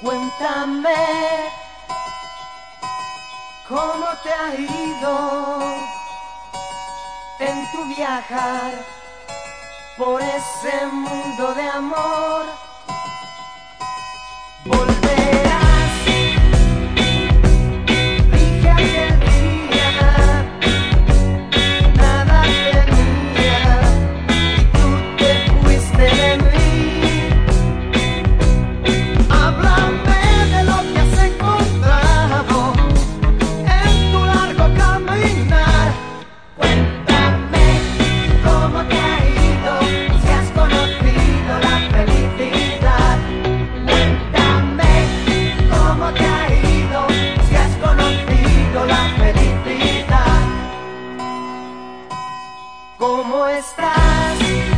Cuéntame cómo te ha ido en tu viajar por ese mundo de amor. Como estás?